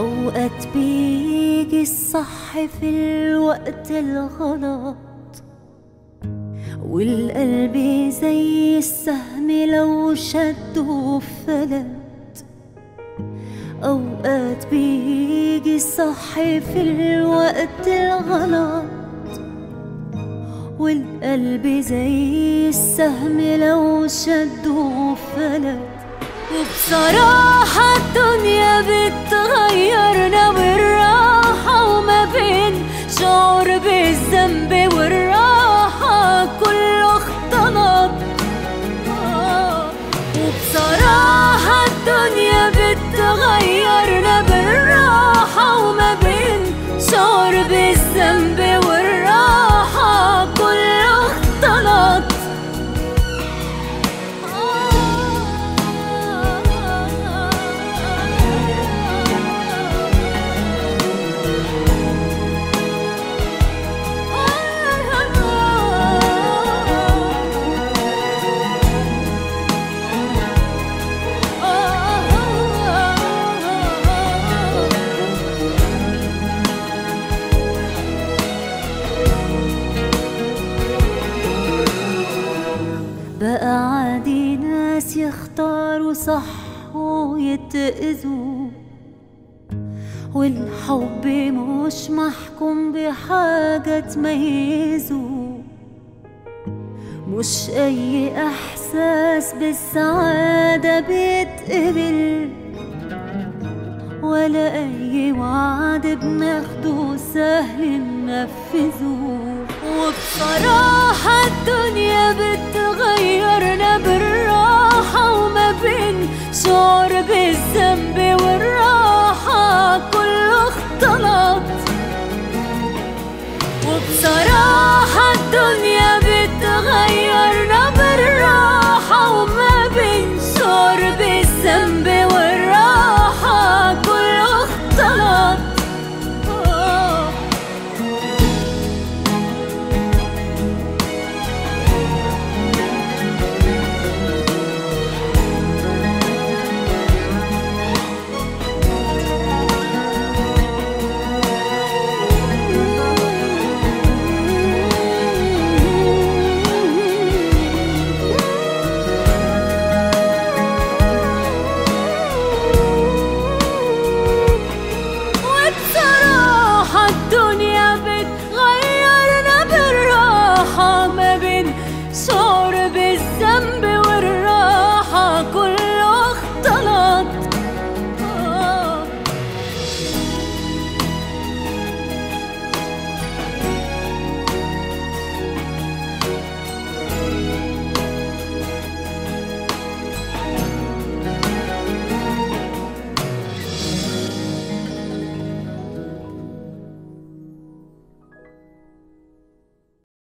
أوقات بيجي الصح في الوقت الغلط، والقلب زي السهم لو شده فلت أوقات بيجي الصح في الوقت الغلط، والقلب زي السهم لو شده فلت وبصراحة الدنيا بقى عادي ناس يختاروا صح ويتأذوا والحب مش محكوم بحاجة تميزه مش أي إحساس بالسعادة بيتقبل. ولا أي وعد بناخده سهل ننفذه. وبصراحة الدنيا بتغيرنا بالراحة وما بين شعور بالذنب والراحة كله اختلط وبصراحة الدنيا